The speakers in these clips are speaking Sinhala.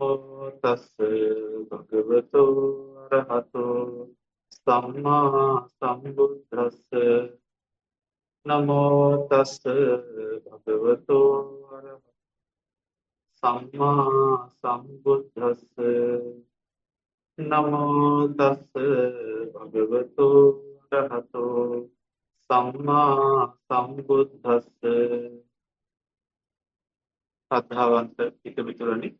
නමෝ තස් භගවතු අරහතෝ සම්මා සම්බුද්දස්ස නමෝ තස් භගවතු අරහතෝ සම්මා සම්බුද්දස්ස නමෝ තස් භගවතු අරහතෝ සම්මා සම්බුද්දස්ස ශ්‍රද්ධාවන්ත පිටුමිතුරනි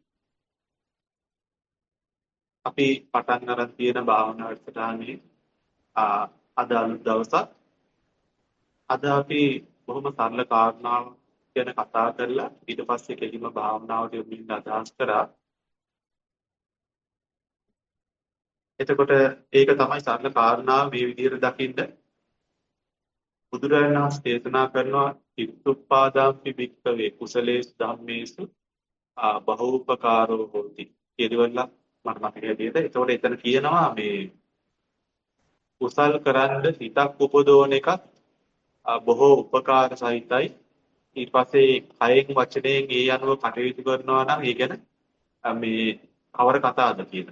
අපි පටන් ගන්න තියෙන භාවනා වැඩසටහනේ අද අලුත් දවසක්. අද අපි බොහොම සරල කාරණාවක් ගැන කතා කරලා ඊට පස්සේ කෙලිම භාවනාවට යොමු වෙන්න අදහස් කරා. එතකොට ඒක තමයි සරල කාරණාව මේ විදිහට දකින්න. බුදුරජාණන් වහන්සේ දේශනා කරනවා ඉත්තුප්පාදාම්පි භික්ඛවේ කුසලේසු ධම්මේසු බහූපකාරෝ හෝති. කියදවල මට මතක හැටියට ඒතකොට එතන කියනවා මේ කුසල් කරන්න හිතක් උපදවන එකක් බොහෝ උපකාර සහිතයි. ඊට පස්සේ කයෙන් වචනයෙන් ඒ අනුව කටයුතු කරනවා නම් ඒ ගැන මේ කවර කතාවද කියන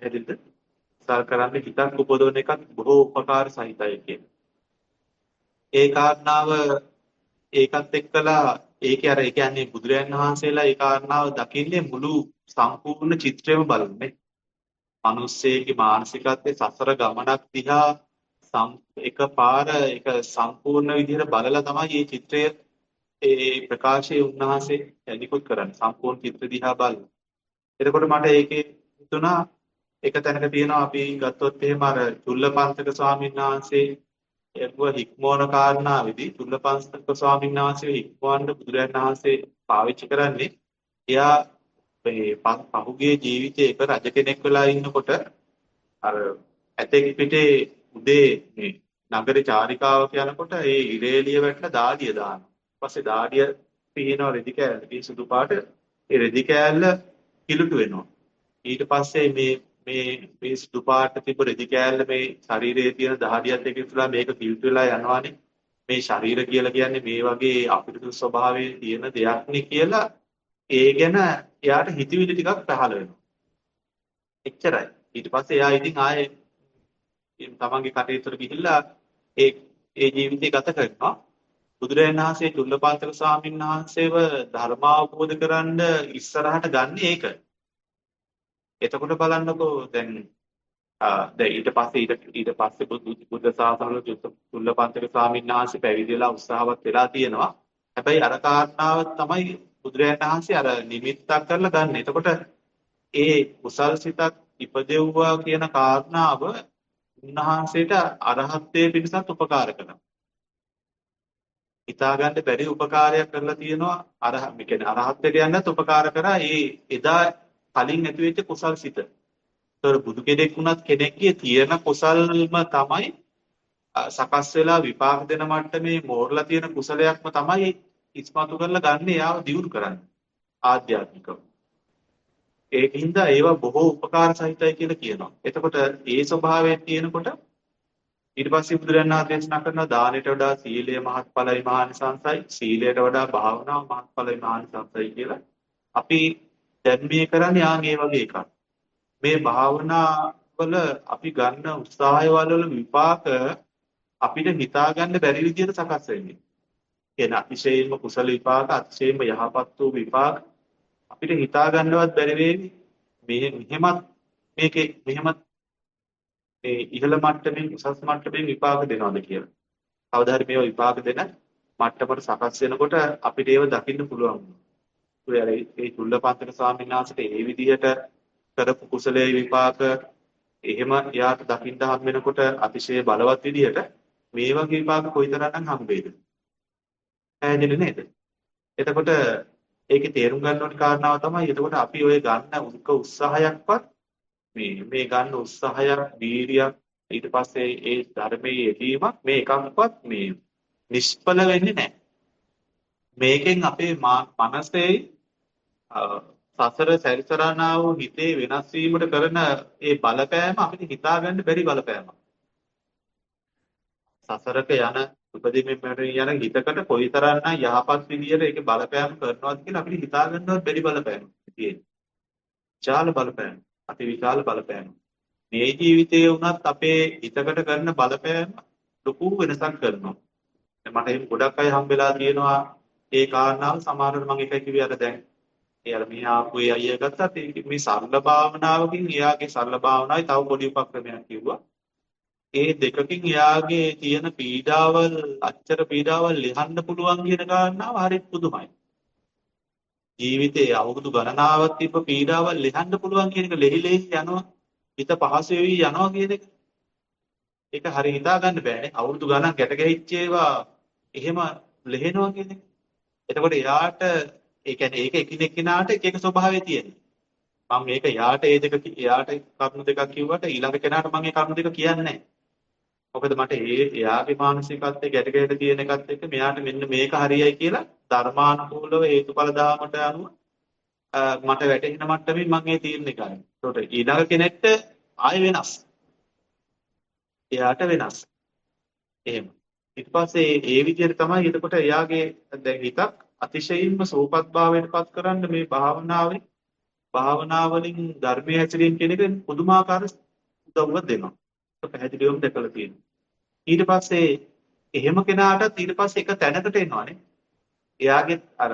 හැදින්ද කුසල් කරන්න හිතක් උපදවන එකක් බොහෝ උපකාර සහිතයි කියන. ඒ කාරණාව ඒකත් එක්කලා ඒකේ අර ඒ කියන්නේ බුදුරයන් වහන්සේලා ඒ කාරණාව දකින්නේ මුළු සම්පූර්ණ චිත්‍රයම බලන්නේ. මිනිස්සෙගේ මානසිකත්වයේ සසර ගමනක් දිහා එකපාර ඒක සම්පූර්ණ විදිහට බලලා තමයි මේ චිත්‍රය ඒ ප්‍රකාශයේ උන්වහන්සේ එනිකුත් කරන්නේ. සම්පූර්ණ චිත්‍ර දිහා බලලා. එතකොට මට ඒකේ හිතුණා එක තැනක තියෙනවා අපි ගත්තොත් එහෙම අර චුල්ලපන්තක ස්වාමීන් වහන්සේ එරුව හික්මවන කාරණාවේදී චුල්ලපන්තක ස්වාමීන් වහන්සේ හික්මවන්න බුදුරජාණන් වහන්සේ පාවිච්චි කරන්නේ එයා මේ පහුගිය ජීවිතේ එක රජ කෙනෙක් වෙලා ඉන්නකොට අර ඇතෙක් පිටේ උදේ මේ නගර චාරිකාවක යනකොට ඒ ඉරේලිය වැටලා දාඩිය දානවා. ඊපස්සේ දාඩිය පිහිනව රෙදි කෑල්ල. මේ සුදු පාට ඒ රෙදි කෑල්ල කිලුටු වෙනවා. ඊට පස්සේ මේ මේ මේ සුදු පාට තිබ්බ රෙදි කෑල්ල මේ ශරීරයේ තියෙන දහඩියත් එක්ක ඉස්සලා මේක කිලුටු වෙලා යනවානේ. මේ ශරීර කියලා කියන්නේ මේ වගේ අපිරිසුදු ස්වභාවයේ තියෙන දෙයක් නේ කියලා ඒ ගැන එයාට හිතවිලි ටිකක් පහළ වෙනවා. එච්චරයි. ඊට පස්සේ එයා ඉතින් ආයේ තමන්ගේ කටයුතුට ගිහිල්ලා ඒ ඒ ජීවිතය ගත කරනවා. බුදුරජාණන් වහන්සේ චුල්ලපාතක ස්වාමීන් වහන්සේව ධර්මාවබෝධ කරන්න ඉස්සරහට ගන්න ඒක. එතකොට බලන්නකෝ දැන් දැන් ඊට පස්සේ ඊට ඊට පස්සේ බුද්ධ ශාසනවල චුල්ලපාතක ස්වාමීන් වහන්සේ පැවිදිලා උත්සාහවත් වෙලා තියෙනවා. හැබැයි අර කාරණාව තමයි බුදුරජාණන් වහන්සේ අර නිමිත්තක් කරලා ගන්න. එතකොට ඒ කුසල් සිතක් ඉපදෙව්වා කියන කාරණාව උන්වහන්සේට අරහත්ත්වයේ පිණිසත් උපකාර කරනවා. හිතාගන්න බැරි උපකාරයක් කරලා තියෙනවා අර මේ කියන්නේ අරහත්ත්වයට යන්නත් උපකාර කරා ඒ එදා කලින් ඇති වෙච්ච කුසල් සිත. ඒතර බුදු කෙනෙක් වුණත් කෙනෙක්ගේ තියෙන කුසල්ම තමයි සකස් වෙලා විපාක දෙන මට්ටමේ මෝරලා තියෙන කුසලයක්ම තමයි ඉස්මතු කරලා ගන්න එයාව දියුණු කරන්න ආධ්‍යාත්මිකව. ඒකින්ද ඒවා බොහෝ උපකාර සහිතයි කියලා කියනවා. එතකොට ඒ ස්වභාවයෙන් තියෙනකොට ඊට පස්සේ බුදුරජාණන් වහන්සේ දේශනා කරන දානයට වඩා සීලය මහත්ඵලයි මහානිසංසයි සීලයට වඩා භාවනාව මහත්ඵලයි මහානිසංසයි කියලා අපි දැන් මේ කරන්නේ ආන් ඒ වගේ එකක්. මේ භාවනා වල අපි ගන්න උත්සාහය වල විපාක අපිට හිතා ගන්න බැරි විදිහට සකස් වෙන්නේ. කියන අතිශයින්ම කුසල විපාක අතිශයින්ම යහපත් වූ විපාක අපිට හිතා ගන්නවත් බැරි වේවි මේ මෙහෙමත් මේකේ මෙහෙමත් මේ ඉහළ මට්ටමින් උසස් මට්ටමින් විපාක දෙනවද කියලා. කවදා හරි මේවා විපාක දෙන මට්ටමට සකස් වෙනකොට අපිට ඒව දකින්න පුළුවන්. ඒ අර ඒ චුල්ලපන්තක ස්වාමීන් වහන්සේට ඒ විදිහට කරපු කුසලයේ විපාක එහෙම එයාට දකින්න හම් වෙනකොට අතිශය බලවත් විදිහට මේ වගේ විපාක කොයිතරම්නම් හම්බෙයිද? පැහැදිලි නේද? එතකොට ඒකේ තේරුම් ගන්න ඕනේ කාරණාව තමයි එතකොට අපි ඔය ගන්න උන්ක උත්සාහයක්වත් මේ මේ ගන්න උත්සාහයක් වීරියක් ඊට පස්සේ ඒ ධර්මයේ යෙදීමක් මේ එකක්වත් මේ නිෂ්ඵල වෙන්නේ නැහැ. මේකෙන් අපේ මනසේ සසර සැරිසරනා වූ හිතේ වෙනස් වීමට කරන ඒ බලපෑම අපිට හිතා ගන්න බැරි බලපෑමක්. සසරක යන උපදීමෙන් යන හිතකට කොයිතරම්නම් යහපත් විදියට ඒක බලපෑම් කරනවද කියලා අපිට හිතා ගන්නවත් බැරි බලපෑමක් තියෙනවා. විශාල බලපෑම. අති විශාල බලපෑම. මේ ජීවිතයේ වුණත් අපේ හිතකට කරන බලපෑම ලොකු වෙනසක් කරනවා. මට එහෙම ගොඩක් අය හම්බෙලා තියෙනවා ඒ කාරණාව සමහරවිට මම එකයි කිව්වේ අර දැන් ඒ අර මේ ආපු ඒ අයියා ගත්තත් මේ සරල භාවනාවකින් එයාගේ සරල භාවනාවයි තව පොඩි උපක්‍රමයක් කිව්වා. ඒ දෙකකින් එයාගේ තියෙන පීඩාවල් අච්චර පීඩාවල් ලිහන්න පුළුවන් කියන කාරණාව හරිත් පුදුමයි. ජීවිතයේ අවුරුදු ගණනාවක් තිබ්බ පීඩාවල් ලිහන්න පුළුවන් කියන එක ලෙහි ලෙහි යනවා. හිත පහසු වෙවි යනවා කියන එක. ඒක හරිය හිතා ගන්න බෑනේ. අවුරුදු ගණන් ගැට ගැහිච්ච ඒවා එහෙම ලෙහෙනවා කියන එක. එතකොට එයාට ඒ කියන්නේ ඒක එකිනෙක කෙනාට එක එක ස්වභාවය තියෙනවා. මම මේක යාට ඒ දෙක යාට කරුණු දෙකක් කිව්වට ඊළඟ කෙනාට මම ඒ කරුණු දෙක කියන්නේ නැහැ. මොකද මට ඒ එයාගේ මානසිකත්වයේ ගැට ගැට තියෙන එකත් එක්ක මෙයාට මෙන්න මේක හරියයි කියලා ධර්මානුකූලව හේතුඵල දාමට අනුව මට වැටහෙන මට්ටමින් මම ඒ තීරණය කරන්නේ. ඒකට ඊළඟ කෙනෙක්ට ආයෙ වෙනස්. එයාට වෙනස්. එහෙම. ඊට පස්සේ ඒ විදිහට තමයි එතකොට එයාගේ දැන් හිතක් අතිශයින්ම සෝපත් භාවයට පත් කරන්න මේ භාවනාවේ භාවනාවලින් ධර්මයේ හැසිරීම කියන එක පුදුමාකාර උදව්වක් දෙනවා. ඒක පැහැදිලිවම දැකලා තියෙනවා. ඊට පස්සේ එහෙම කෙනාටත් ඊට පස්සේ එක තැනකට එනවානේ. එයාගේ අර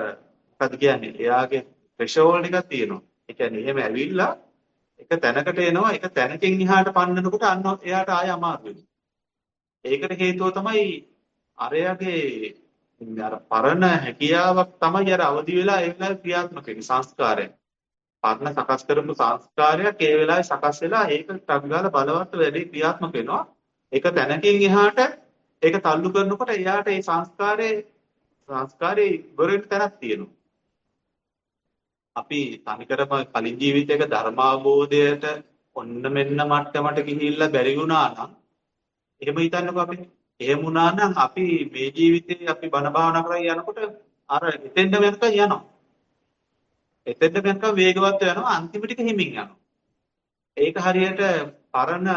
මොකද කියන්නේ? එයාගේ threshold එකක් තියෙනවා. ඒ කියන්නේ එහෙම ඇවිල්ලා එක තැනකට එනවා එක තැනකින් එහාට පන්නනකොට අන්න එයාට ආය අමාරු වෙනවා. ඒකට හේතුව තමයි අරයාගේ අර පරණ හැකියාවක් තමයි අර අවදි වෙලා ඒ වෙලාවේ ක්‍රියාත්මක වෙන්නේ සංස්කාරය. පරණ සකස් කරපු සංස්කාරයක් ඒ වෙලාවේ සකස් වෙලා ඒක ටක් ගාලා බලවත් වැඩි ක්‍රියාත්මක වෙනවා. ඒක තැනකින් එහාට ඒක තල්ලු කරනකොට එයාට ඒ සංස්කාරයේ සංස්කාරේ ඉවරෙන්න තැනක් තියෙනවා. අපි තනිකරම කලින් ජීවිතයක ධර්මාබෝධයට ඔන්න මෙන්න මට්ටමට ගිහිල්ලා බැරි වුණා නම් එහෙම හිතන්නකෝ අපි. එහෙම වුණා නම් අපි මේ ජීවිතේ අපි බණ භාවනා කරගෙන යනකොට අර එතෙන්ද වෙනකන් යනවා. එතෙන්ද වෙනකන් වේගවත් යනවා අන්තිම ටික හිමින් යනවා. ඒක හරියට පරණ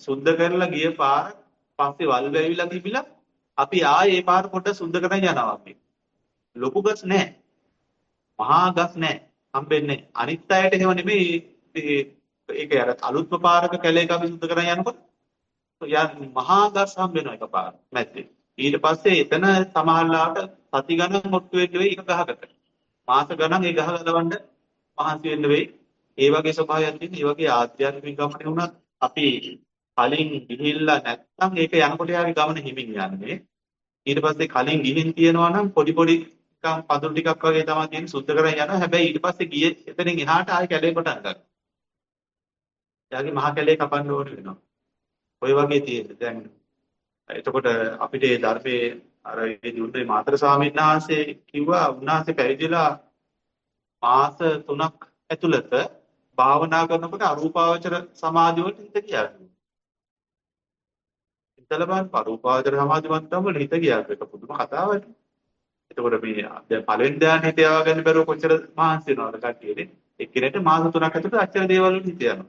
සුද්ධ කරලා ගිය පාර පස්සේ වල් වැවිලා තිබිලා අපි ආයේ ඒ පාර පොඩ්ඩ සුද්ධ කරගෙන යනවා අපි. ලොකු ගස් නැහැ. මහා ගස් නැහැ. හම්බෙන්නේ. අනිත් අයට එහෙම නෙමෙයි ඒක අර අලුත්ම පාරක කැලේක අපි සුද්ධ කරගෙන යනකොට යන් මහා ගස් හම්බෙනවා එකපාර මැද්දේ. ඊට පස්සේ එතන සමහරලාට සති ගණන් ඔට්ටු වෙන්න වෙයි එක ගහකට. මාස ගණන් ඒ ගහ ගලවන්න මහන්සි වෙන්න වෙයි. ඒ වගේ ස්වභාවයක් තියෙන. ඒ වගේ ආධ්‍යාත්මික ගමනේ වුණත් අපි කලින් ගිහිල්ලා නැත්නම් ඒක යනකොට යාගේ ගමන හිමින් යන්නේ. ඊට පස්සේ කලින් ගිහින් තියනවා නම් පොඩි පොඩි නිකන් පදුරු ටිකක් වගේ තමයි තියෙන සුද්ධ කරගෙන යනවා. හැබැයි ඊට පස්සේ ගියේ එතනින් එහාට ආයෙ කැලේ පටන් ගන්නවා. එයාගේ මහා කැලේ කපන්න ඕන වෙනවා. ඔය වගේ තියෙන දැන් එතකොට අපිට මේ ධර්මයේ අර ඒ දුන්නේ මාතර ස්වාමීන් වහන්සේ කිව්වා උන්වහන්සේ පැවිදිලා මාස 3ක් ඇතුළත භාවනා කරනකොට අරූපාවචර සමාධිය වලට හිත ගියා. හිතලා බලන්න අරූපාවචර සමාධි මට්ටම වල හිත ගියා. ඒක පුදුම කතාවක්. එතකොට මේ දැන් පළවෙනි ධ්‍යාන හිත යවා ගන්න බැරුව කොච්චර මහන්සි වෙනවද කට්ටියනේ. එක්කෙනෙක්ට මාස 3ක් ඇතුළත අච්චර දේවල් වලට හිත යනවා.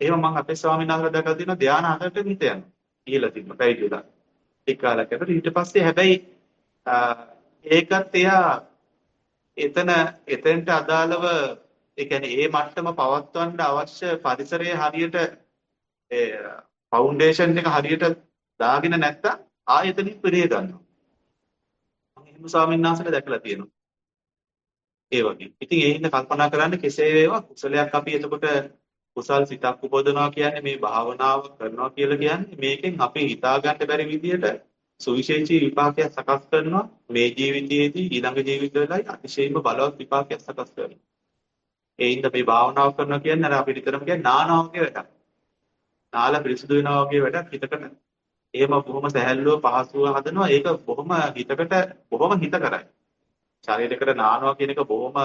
එහෙම මම අපේ ස්වාමීන් වහන්සේලා දැකලා තියෙනවා ධානය හතරට හිත යනවා. කියලා තිබ්බ පැවිදිලා. ඒ කාලයකට ඊට පස්සේ හැබැයි ඒකත් එයා එතන එතෙන්ට අදාළව ඒ කියන්නේ ඒ මට්ටම පවත්වන්න අවශ්‍ය පරිසරයේ හරියට ඒ ෆවුන්ඩේෂන් එක හරියට දාගෙන නැත්තම් ආයතනින් පිරේ ගන්නවා. මම එහෙම ස්වාමීන් වහන්සේලා දැකලා තියෙනවා. ඒ වගේ. ඉතින් ඒ හින්දා කල්පනා කරන්න කෙසේ වේවා කුසලයක් අපි එතකොට කුසල් සිතක් උපදනවා කියන්නේ මේ භාවනාව කරනවා කියලා කියන්නේ මේකෙන් අපි හිතා ගන්න බැරි විදියට සුවිශේෂී විපාකයක් සකස් කරනවා මේ ජීවිතයේදී ඊළඟ ජීවිතවලයි අතිශයින්ම බලවත් විපාකයක් සකස් කරනවා. ඒ හින්දා මේ භාවනාව කරනවා කියන්නේ අර අපි විතරම කියන්නේ නානවා වගේ වැඩක්. නාලා පිරිසුදු වෙනවා වගේ වැඩක් හිතකට. එහෙම බොහොම සැහැල්ලුව පහසුව හදනවා. ඒක බොහොම හිතකට බොහොම හිත කරයි. ශරීරයකට නානවා කියන එක බොහොම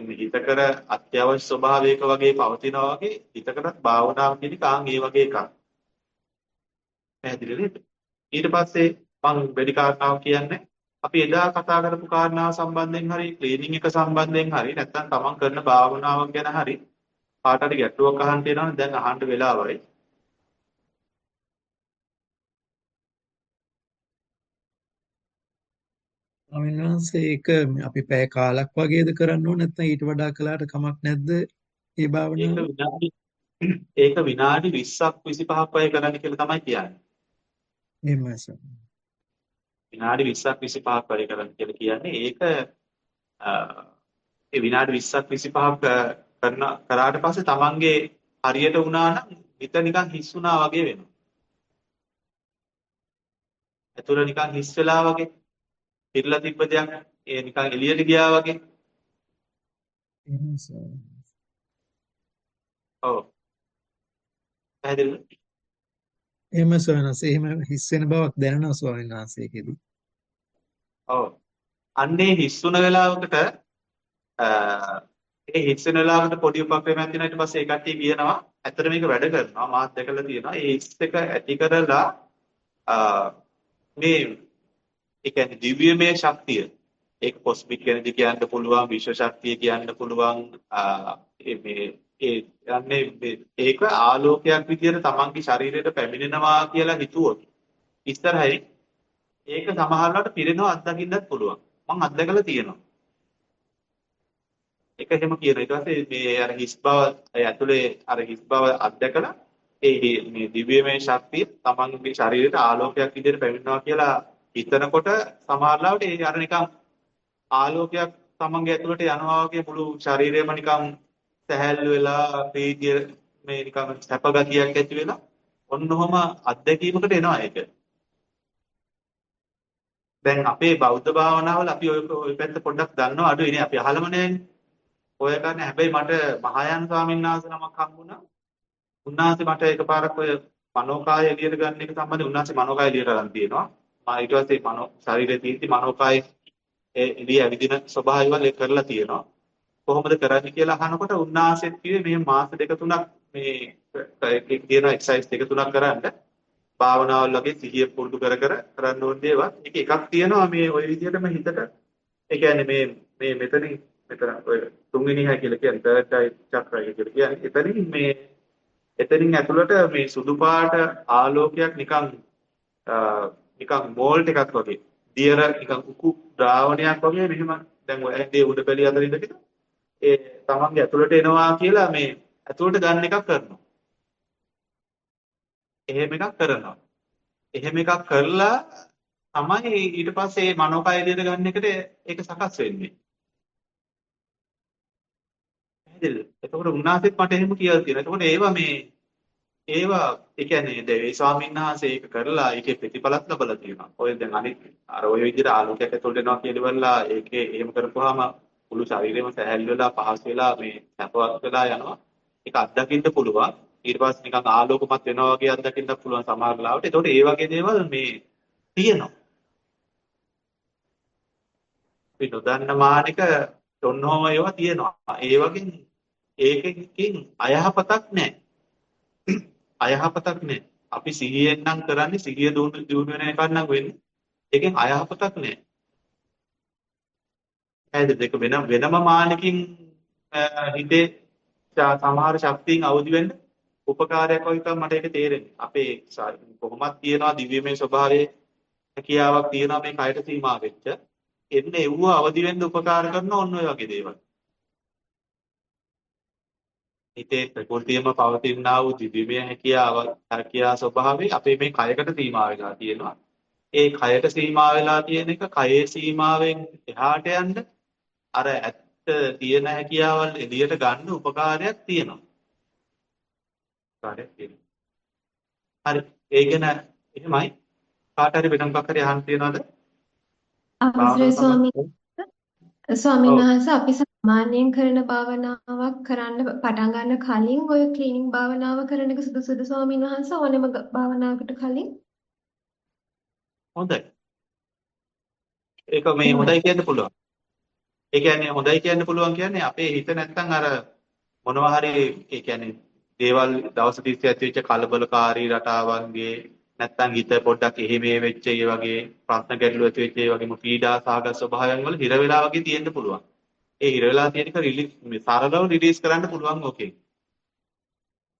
හිතකර අත්‍යවශ්‍ය ස්වභාවයක වගේ පවතිනවා වගේ හිතකටත් භාවනාව කියන එක ආන් ඒ වගේ එකක්. පැහැදිලි නේද? ඊට පස්සේ මම වැඩි කාරණාවක් කියන්නේ අපි එදා කතා කරපු කාරණාව සම්බන්ධයෙන් හරි ක්ලීනින් එක සම්බන්ධයෙන් හරි නැත්නම් තමන් කරන භාවනාවක් ගැන හරි කාට හරි ගැටලුවක් අහන්න තියෙනවනේ දැන් අහන්න වෙලාවයි. ස්වාමීන් වහන්සේ ඒක අපි පැය කාලක් වගේද කරන්න ඕන නැත්නම් ඊට වඩා කළාට කමක් නැද්ද? ඒ භාවනාව ඒක විනාඩි 20ක් 25ක් වගේ කරන්න කියලා තමයි කියන්නේ. එහෙමයි සර්. විනාඩි 20ක් 25ක් වගේ කරන්න කියලා කියන්නේ ඒක ඒ විනාඩි 20ක් 25ක් කරන කරාට පස්සේ Tamange හරියට වුණා නම් හිත නිකන් හිස් වුණා වගේ වෙනවා. ඇතුළ නිකන් හිස් වෙලා වගේ පිරලා තිබ්බ දෙයක් ඒ නිකන් එළියට ගියා වගේ. ඔව්. පැහැදිලිද? එහෙම සවනස් එහෙම හිස් වෙන බවක් දැනෙනවා ස්වාමීන් වහන්සේකෙදි. ඔව්. අන්නේ හිස් වුණ වෙලාවකට ඒ හිස් වෙන වෙලාවකට පොඩි උපක්‍රමයක් තියෙනවා ඊට පස්සේ ඒ කට්ටිය කියනවා ඇත්තට මේක වැඩ කරනවා මාත් දැකලා තියෙනවා ඒ හිස් එක ඇති කරලා මේ ඒ කියන්නේ දිව්‍යමය ශක්තිය. ඒක කොස්මික් එනර්ජි කියන්න පුළුවන් විශ්ව ශක්තිය කියන්න පුළුවන් මේ ඒ යන්නේ ඒක ආලෝකයක් විදියට තමන්ගේ ශරීරයට පැමිණෙනවා කියලා හිතුවොත් ඉස්සරහයි ඒක සමහරවිට පිරෙනවා අත්දකින්නත් පුළුවන්. මම අත්දකලා තියෙනවා. ඒක එහෙම කියන ඊට පස්සේ මේ අර හිස් බව ඇතුලේ අර හිස් බව අත්දකලා ඒ මේ දිව්‍යමය ශක්තිය තමන්ගේ ශරීරයට ආලෝකයක් විදියට පැමිණෙනවා කියලා හිතනකොට සමහරවිට ඒ අර නිකන් ආලෝකයක් තමන්ගේ ඇතුළට යනවා වගේ මුළු ශරීරයම නිකන් සැහැල්ලු වෙලා ප්‍රීතිය මේ නිකන් සැප ගතියක් ඇති වෙලා ඔන්නෝම අත්දැකීමකට එනවා ඒක. දැන් අපේ බෞද්ධ භාවනාවල අපි ඔය ඔය පැත්ත පොඩ්ඩක් දන්නව අඩුයිනේ අපි අහලම නැහැනේ. ඔය ගන්න හැබැයි මට මහායාන ස්වාමීන් වහන්සේ නමක් හම්බුණා. උන්වහන්සේ මට එකපාරක් ඔය මනෝකාය එළියට ගන්න එක සම්බන්ධයෙන් උන්වහන්සේ මනෝකාය එළියට ගන්න තියෙනවා. මා ඊට පස්සේ මනෝ ශරීරයේ තියෙති මනෝකාය ඒ එළිය ඇවිදින ස්වභාවයවල ඒ කරලා තියෙනවා. කොහොමද කරන්නේ කියලා අහනකොට උන්වහන්සේත් කිව්වේ මේ මාස දෙක තුනක් මේ කියන එක්සර්සයිස් දෙක තුනක් කරන්න භාවනාවල් වගේ සිහිය පුරුදු කර කර කරන්න ඕන දේවල්. ඒක එකක් තියෙනවා මේ ওই විදිහටම හිතට ඒ කියන්නේ මේ මේ මෙතනින් මෙතන ඔය තුන්වෙනි හැ කියලා කියන්නේ third eye chakra කියලා කියන්නේ. එතනින් මේ එතනින් ඇතුළට මේ සුදු පාට ආලෝකයක් නිකන් නිකන් මෝල්ට් එකක් වගේ දියර නිකන් උකු ද්‍රාවණයක් වගේ මෙහෙම දැන් ඔය ඇඳේ උඩ බැලිය අතර ඉඳගෙන ඒ තමන්ගේ ඇතුළට එනවා කියලා මේ ඇතුළට ගන්න එකක් කරනවා. එහෙම එකක් කරනවා. එහෙම එකක් කරලා තමයි ඊට පස්සේ මේ මනෝකය එළියට ගන්න එකට ඒක සකස් වෙන්නේ. පැහැදිලිද? එතකොට උන්වහන්සේත් මට එහෙම කියලා තියෙනවා. එතකොට ඒවා මේ ඒවා ඒ කියන්නේ දෙවි ස්වාමීන් වහන්සේ ඒක කරලා ඒකේ ප්‍රතිඵලත් ලබලා තියෙනවා. ඔය දැන් අනිත් අර ඔය විදිහට ආලෝකයක් ඇතුළට එනවා කියලාවලා ඒකේ එහෙම කරපුවාම මුළු ශරීරෙම සැහැල්ලු වෙලා පහසු වෙලා මේ සැපවත් වෙලා යනවා. ඒක අත්දකින්න පුළුවන්. ඊට පස්සේ නිකන් ආලෝකමත් වෙනවා වගේ අත්දකින්න පුළුවන් සමහර ලාවට. ඒතකොට ඒ වගේ දේවල් මේ තියෙනවා. අපි නොදන්න මානික ඔන්නෝම ඒවා තියෙනවා. ඒ වගේ ඒකකින් අයහපතක් නැහැ. අයහපතක් නැහැ. අපි සිහියෙන් නම් කරන්නේ සිහිය දුණු දිනු වෙන එකක් නම් වෙන්නේ. ඒකෙන් අයහපතක් නැහැ. ඇයිද දෙක වෙනම වෙනම මානකින් හිතේ සමහර ශක්තියින් අවදි වෙන්න උපකාරයක් වගේ තමයි මට ඒක තේරෙන්නේ. අපේ කොහොමත් තියනවා දිව්‍යමය ස්වභාවයේ හැකියාවක් තියෙනවා මේ කයට සීමා වෙච්ච. එන්න එව්ව අවදි වෙන්න උපකාර කරන ඔන්න ඔය වගේ දේවල්. හිතේ ප්‍රകൃතියම පවතිනා වූ දිව්‍යමය හැකියාව හැකියා ස්වභාවය අපේ මේ කයකට සීමා වෙලා තියෙනවා. ඒ කයට සීමා වෙලා තියෙන එක කයේ සීමාවෙන් එහාට යන්න අර ඇත්ත තියෙන හැකියාවල් එළියට ගන්න උපකාරයක් තියෙනවා. හරි. ඒ ගැන එහෙමයි. කාට හරි වෙන මොකක් හරි අහන්න තියනවද? අවසරයි ස්වාමීන් වහන්සේ අපි සාමාන්‍යයෙන් කරන භාවනාවක් කරන්න පටන් ගන්න කලින් ඔය ක්ලීනින් භාවනාව කරන එක සුදුසුද ස්වාමීන් වහන්සේ ඕනෙම භාවනාවකට කලින්? හොඳයි. ඒක මේ හොඳයි කියන්න පුළුවන්. ඒ කියන්නේ හොඳයි කියන්න පුළුවන් කියන්නේ අපේ හිත නැත්තම් අර මොනවා හරි ඒ කියන්නේ දේවල් දවස් 30 ඇති වෙච්ච කලබලකාරී රටාවන්ගේ නැත්තම් හිත පොඩ්ඩක් එහෙ මේ වෙච්ච ඒ වගේ ප්‍රශ්න ගැටලු ඇති වෙච්ච ඒ වගේම පීඩා සහගත ස්වභාවයන් වල හිර වෙලා වගේ තියෙන්න පුළුවන්. ඒ හිර වෙලා තියෙන එක රිලීස් සරලව රිලීස් කරන්න පුළුවන් ඕකේ.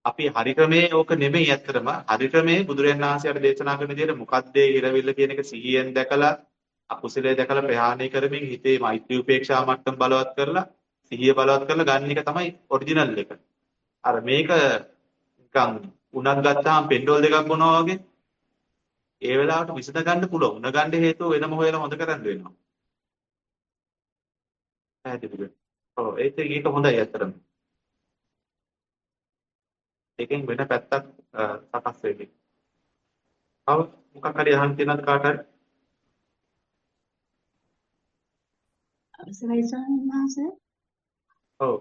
අපි හරි ක්‍රමේ ඕක නෙමෙයි ඇත්තටම හරි ක්‍රමේ බුදුරජාණන් වහන්සේට දේශනා කරන විදිහට මොකද්ද ඒ හිරවිල්ල කියන එක සිහියෙන් දැකලා අකුසලයේ දැකලා ප්‍රහාණය කරමින් හිතේ මෛත්‍රී උපේක්ෂා මට්ටම බලවත් කරලා සිහිය බලවත් කරලා ගන්න එක තමයි ඔරිජිනල් එක. අර මේක නිකන් උණක් ගත්තාම පෙන්ඩෝල් දෙකක් බොනවා වගේ ඒ වෙලාවට විසඳ ගන්න පුළුවන්. උණ ගන්න හේතුව වෙනම හොයලා හොඳ කරන්න වෙනවා. පැහැදිලිද? ඔව් ඒක ඒක හොඳයි අත්‍තරම. ඒකෙන් වෙන පැත්තක් සකස් වෙන්නේ. තව මොකක් හරි අහන්න තියෙනවද කාට හරි? අවසරයි ස්වාමීන් වහන්සේ. ඔව්.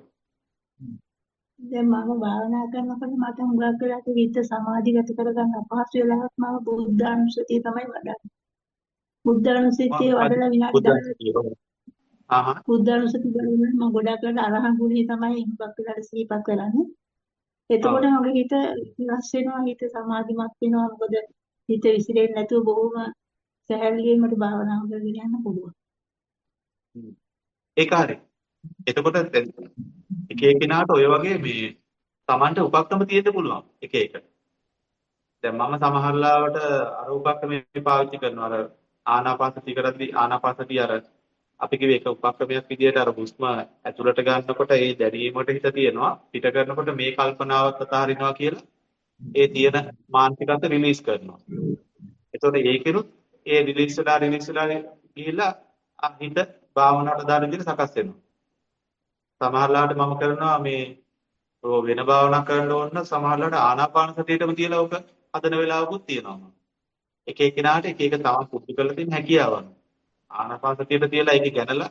දැන් මම භාවනා කරනකොට මට හුඟක් වෙලාවට හිත සමාධිගත කරගන්න අපහසු වෙලාවක් මම බුද්ධානුස්සතිය තමයි වඩන්නේ. බුද්ධානුස්සතිය වඩලා විනාඩි 10 ආහ් බුද්ධානුස්සතිය වඩලා මම ගොඩක් වෙලාවට අරහන් ගුණය තමයි හුඟක් වෙලාවට සිහිපත් කරන්නේ. එතකොට මගේ හිත ඉවස් වෙනවා හිත සමාධිමත් වෙනවා මොකද හිත විසිරෙන්නේ නැතුව බොහොම සැහැල්ලුවෙන් මට භාවනාව කරගෙන යන්න පුළුවන්. ඒක හරි. එතකොට එක එකිනාට ඔය වගේ මේ Tamanට උපක්‍රම තියෙන්න පුළුවන් එක එක. දැන් මම සමහරලාවට අර උපක්‍රමේ පාවිච්චි කරනවා අර ආනාපානසති කරද්දී ආනාපානසති අර අපි කිව්වේ එක උපක්‍රමයක් විදිහට අර හුස්ම ඇතුළට ගන්නකොට ඒ දැනීමට හිත තියෙනවා පිට කරනකොට මේ කල්පනාවත් අතහරිනවා කියලා ඒ තියෙන මානසිකත්ව රිලීස් කරනවා. එතකොට ඒකෙනුත් ඒ රිලීස් වෙලා රිලීස් වෙලා ගිහිල්ලා හිත භාවනාවට දාන විදිහට සකස් වෙනවා. සමහරලාට මම කරනවා මේ වෙන භාවනා කරන්න ඕන සමහරලාට ආනාපාන සතියේටම තියලා ඔක හදන වෙලාවකුත් තියෙනවා. එක එකිනාට එක එක තම පුරුදු කරලා තියෙන හැකියාවක්. ආනාපාන සතියට තියලා ඒක ගැනලා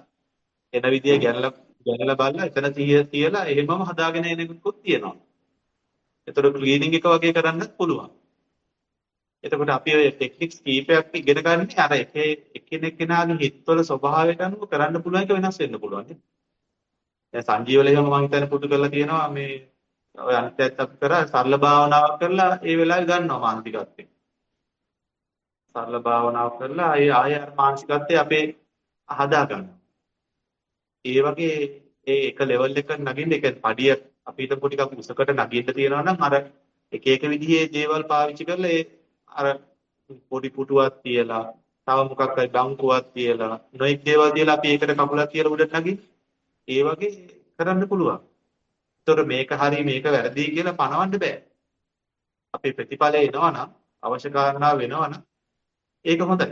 එන විදිය ගැනලා ගැනලා බලලා එතන සිහිය තියලා එහෙමම හදාගෙන එන එකකුත් තියෙනවා. එතකොට ක්ලීනින් එක වගේ කරන්නත් පුළුවන්. එතකොට අපි ඔය ටෙක්නික්ස් කීපයක් ඉගෙන ගන්න අර එක එකිනෙක කෙනාගේ හිතවල ස්වභාවයට අනුව කරන්න පුළුවන් එක වෙනස් වෙන්න පුළුවන් නේ. දැන් සංජීවල එහෙම මම හිතන්නේ පුදු කරලා තියෙනවා මේ ඔය අනිත්‍යත් අපි කරා සරල භාවනාවක් කරලා ඒ වෙලාවේ ගන්නවා මානසිකත්වයෙන්. සරල භාවනාවක් කරලා ආයේ ආය අර මානසිකත්වය අපේ හදා ගන්නවා. ඒ වගේ ඒ එක ලෙවල් එක නගින්න ඒ කියන්නේ පඩිය අපි හිතපු ටිකක් උසකට නගින්න තියෙනවා නම් අර එක එක විදිහේ දේවල් පාවිච්චි කරලා ඒ අර පොඩි පුටුවක් තියලා තව මොකක් හරි බංකුවක් තියලා නොඑක් දේවල් තියලා අපි ඒකට කකුලක් තියලා උඩට නගින්න ඒ වගේ කරන්න පුළුවන්. ඒතකොට මේක හරි මේක වැරදි කියලා පනවන්න බෑ. අපේ ප්‍රතිඵලය එනවා නම් අවශ්‍ය කාරණා වෙනවා නම් ඒක හොඳයි.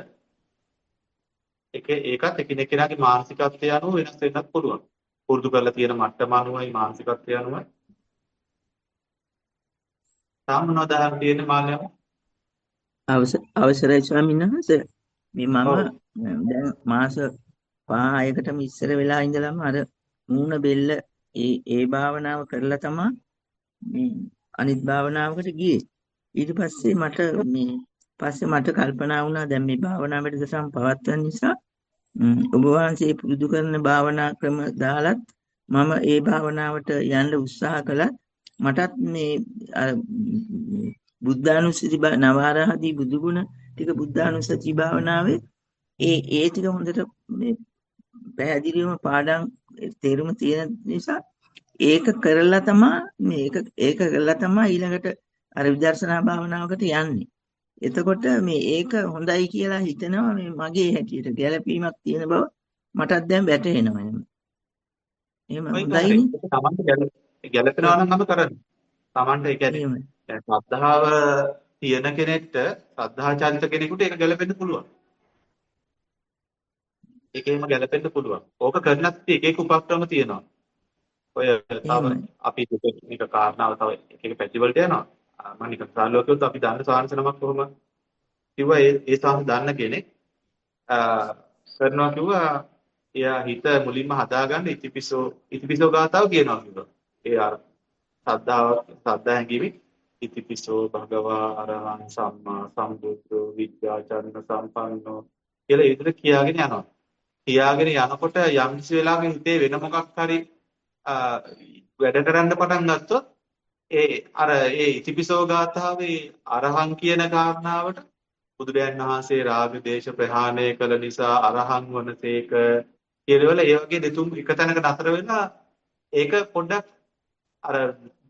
ඒක ඒකත් එකිනෙකනාගේ මානසිකත්වය අනුව වෙනස් වෙන්නත් පුළුවන්. පුරුදු කරලා තියෙන මට්ටම අනුවයි මානසිකත්වය අනුවයි. මොනවද අහන්න තියෙන්නේ මාළයම? අවසරයි ස්වාමීන් වහන්සේ. මේ මම දැන් මාස 5-6කටම ඉස්සර වෙලා ඉඳලම අර මූණ බෙල්ල ඒ ඒ භාවනාව කරලා තමයි මේ අනිත් භාවනාවකට ගියේ. ඊට පස්සේ මට මේ පස්සේ මට කල්පනා වුණා දැන් මේ භාවනා වැඩසටහන් පවත්වන නිසා ඔබ වහන්සේ පුරුදු කරන භාවනා ක්‍රම දාලත් මම ඒ භාවනාවට යන්න උත්සාහ කළත් මටත් මේ අර බුද්ධානුස්සති නවාරහදී බුදුගුණ ටික බුද්ධානුස්සති භාවනාවේ ඒ ඒ ටික හොඳට මේ පැහැදිලිවම පාඩම් තේරුම තියෙන නිසා ඒක කරලා තමයි මේක ඒක කරලා තමයි ඊළඟට අර විදර්ශනා භාවනාවකට යන්නේ. එතකොට මේ ඒක හොඳයි කියලා හිතනවා මේ මගේ හැටියට ගැළපීමක් තියෙන බව මටත් දැන් වැටහෙනවා එහෙම. එහෙම හොඳයිනේ. තමන්ට ගැළපෙනවා නම් නම් කරන්න. තමන්ට ඒ කියන්නේ දැන් ශ්‍රද්ධාව තියෙන කෙනෙක්ට ශ්‍රද්ධා චරිත කෙනෙකුට ඒක ගැළපෙන්න පුළුවන්. ඒකේම ගැලපෙන්න පුළුවන්. ඕක කරනත් එක එක උපක්‍රම තියෙනවා. ඔය තව අපි මේක කාරණාව තව එක එක පැති වලට යනවා. මම නිකන් සාලෝකියොත් අපි දන්න සාංශ නමක් කොහොම කිව්වා ඒ ඒ සාංශ දන්න කෙනෙක් කරනවා කිව්වා එයා හිත මුලින්ම හදාගන්න ඉතිපිසෝ ඉතිපිසෝ ගාතාව කියනවා කිව්වා. ඒ අර සද්ධාව සද්ධා හැඟීමේ ඉතිපිසෝ භගවා අරහං සම්මා සම්බුද්ධෝ විද්‍යාචරණ සම්පන්නෝ කියලා ඒ විදිහට කියාගෙන යනවා. තියාගෙන යනකොට යම් කිසි වෙලාවක හිතේ වෙන මොකක් හරි වැඩ කරන්න පටන් ගත්තොත් ඒ අර ඒ ඉතිපිසෝ ගාථාවේ අරහං කියන කාරණාවට බුදුරයන් වහන්සේ රාග දේශ ප්‍රහාණය කළ නිසා අරහං වනසේක කියලවල ඒ වගේ දෙතුන් එක තැනක නතර වෙලා ඒක පොඩ්ඩක් අර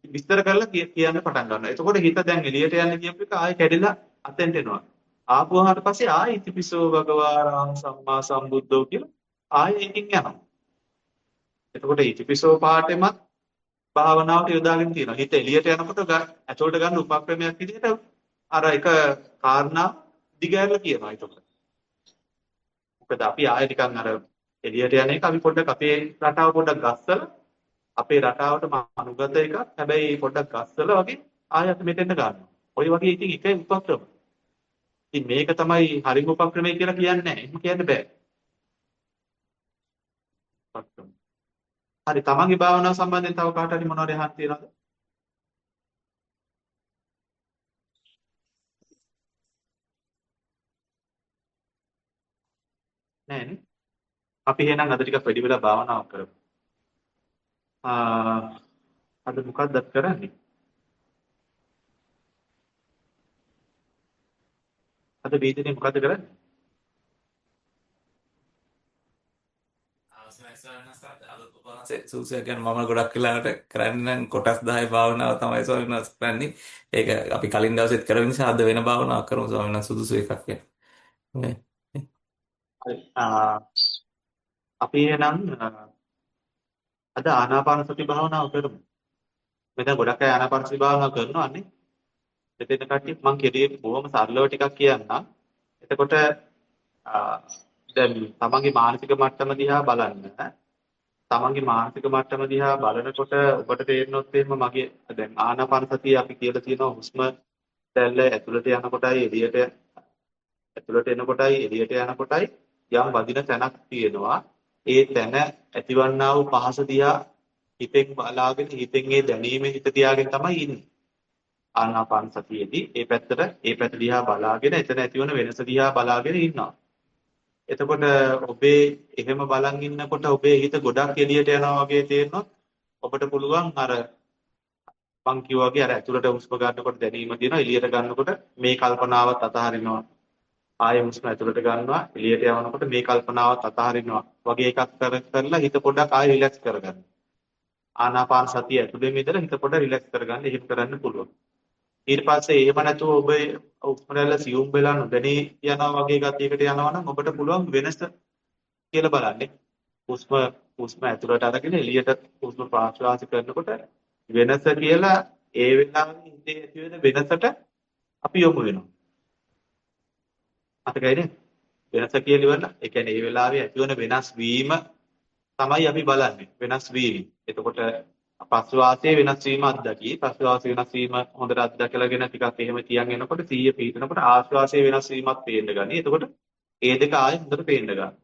විස්තර කරලා කියන්න පටන් ගන්නවා. එතකොට හිත දැන් එළියට යන්න කියපු එක ආයෙ කැඩිලා අතෙන්ට එනවා. ආපුවාට පස්සේ ආයෙ ඉතිපිසෝ භගවාරං සම්මා සම්බුද්ධෝ කියලා ආයෙ එකකින් යනවා. එතකොට ඉතිපිසෝ පාඨෙමත් භාවනාවට යොදාගෙන තියෙනවා. හිත එළියට යනකොට ඇතුළට ගන්න උපක්‍රමයක් විදිහට අර එක කාරණා දිගහැරලා කියනවා එතකොට. මොකද අපි ආයෙ නිකන් අර එළියට යන එක අපි පොඩ්ඩක් අපේ රටාව පොඩ්ඩක් ගස්සලා අපේ රටාවට අනුගත එකක්. හැබැයි පොඩ්ඩක් ගස්සලා වගේ ආයෙ අපි මෙතෙන්ට ගන්නවා. ওই වගේ ඉතින් එක උපක්‍රම. ඉතින් මේක තමයි හරිම උපක්‍රමය කියලා කියන්නේ නැහැ. එහෙම කියන්න බෑ. උපක්‍රම. හරි තමන්ගේ භාවනාව සම්බන්ධයෙන් තව කාට හරි මොනවද අහන්න තියෙනවද? නෑනේ. අපි එහෙනම් අද ටිකක් වැඩි වෙලා භාවනාවක් කරමු. ආ අද මොකක්ද කරන්නේ? අද වේදිනේ මොකද්ද කරන්නේ? සූසය කියන්නේ මම ගොඩක් වෙලාවට කරන්නේ නම් කොටස් 10 භාවනාව තමයි ස්වාමීන් වහන්සේ කරන්නේ. ඒක අපි කලින් දවසෙත් කරපු නිසා අද වෙන භාවනාවක් කරමු ස්වාමීන් වහන්සේ සුදුසු එකක් වෙන. අපි එහෙනම් අද ආනාපාන සති භාවනාව කරමු. මෙතන ගොඩක් අය ආනාපාන සති භාවනාව කරනවා නේ. මෙතන කට්ටිය මම කෙරේ බොහොම සරලව ටිකක් කියන්නම්. එතකොට දැන් තමන්ගේ මානසික මට්ටම දිහා බලන්න. තමන්ගේ මානසික මට්ටම දිහා බලනකොට ඔබට තේරෙනොත් එහෙම මගේ දැන් ආනාපාන සතිය අපි කියලා තියෙනවා හුස්ම දැල්ල ඇතුළට යනකොටයි එළියට ඇතුළට එනකොටයි එළියට යනකොටයි යම් වදින තැනක් තියෙනවා. ඒ තැන ඇතිවන්නා වූ පහස දිහා හිතෙන් බලාගෙන හිතෙන් ඒ දැනීමේ හිත තියාගෙන තමයි ඉන්නේ. ආනාපාන සතියේදී ඒ පැත්තට ඒ පැත්ත දිහා බලාගෙන එතන ඇතිවන වෙනස දිහා බලාගෙන ඉන්නවා. එතකොට ඔබේ එහෙම බලන් ඉන්නකොට ඔබේ හිත ගොඩක් එළියට යනවා වගේ තේරෙනොත් ඔබට පුළුවන් අර මං කිව්වා වගේ අර ඇතුළට හුස්ම ගන්නකොට දැනීම දිනවා එළියට ගන්නකොට මේ කල්පනාවත් අතහරිනවා. ආයෙ හුස්ම ඇතුළට ගන්නවා එළියට යවනකොට මේ කල්පනාවත් අතහරිනවා වගේ එකක් කර කරලා හිත පොඩ්ඩක් ආයෙ රිලැක්ස් කරගන්න. ආනාපාන සතිය ඇතුළේ ඉඳලා හිත පොඩ්ඩක් රිලැක්ස් කරගන්න එහෙම කරන්න පුළුවන්. ඊට පස්සේ එහෙම නැතුව ඔබ උස්මරැල්ල සියුම් වෙලා නොදැනී යනවා වගේ ගතියකට යනවා නම් ඔබට පුළුවන් වෙනස කියලා බලන්න. හුස්ම හුස්ම ඇතුළට අරගෙන එළියට හුස්ම ප්‍රාශ්වාස කරනකොට වෙනස කියලා ඒ වෙලාවේ හිතේ ඇති වෙන වෙනසට අපි යොමු වෙනවා. අතකයිනේ වෙනස කියලා ඉවරලා ඒ කියන්නේ ඒ වෙලාවේ ඇතිවන වෙනස් වීම තමයි අපි බලන්නේ වෙනස් වීම. එතකොට පස්වාසයේ වෙනස් වීම අත්දකි. පස්වාසයේ වෙනස් වීම හොඳට අත්දකලාගෙන ටිකක් එහෙම තියන් එනකොට 100 පීතනකොට ආශ්වාසයේ වෙනස් වීමත් පේන්න ගනි. එතකොට ඒ දෙක ආයෙ හොඳට පේන්න ගන්න.